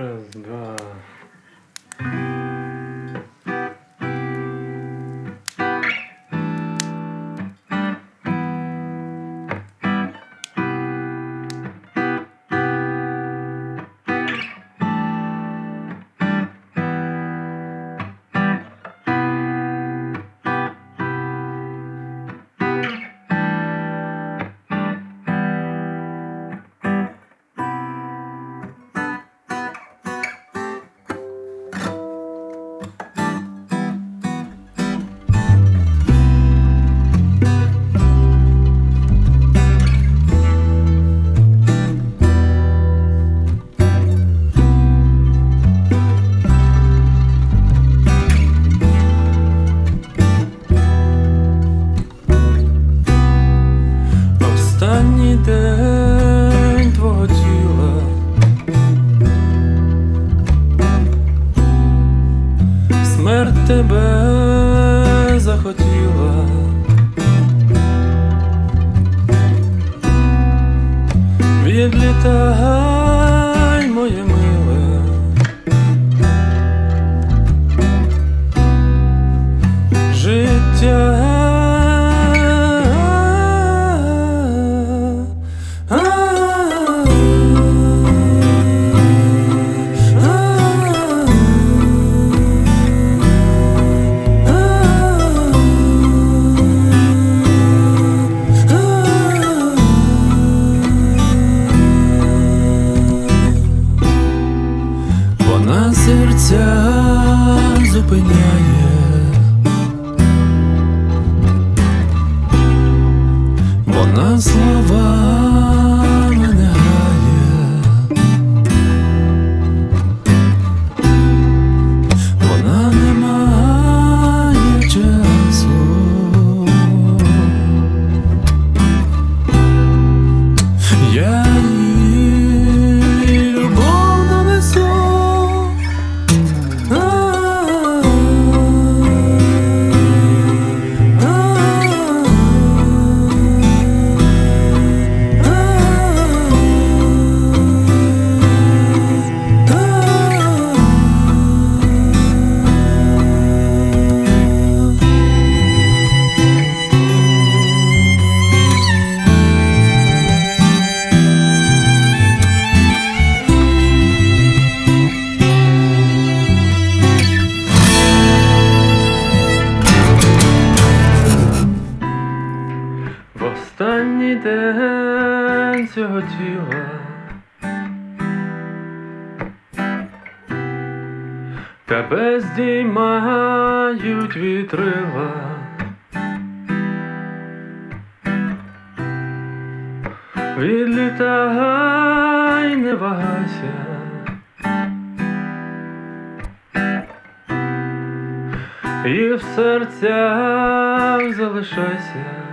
Раз, два. Тебе захотіла. Відлітай, compañía. Останній день цього тіла тебе здіймають вітрила. Відлітай, не вагайся. І в серцях залишайся.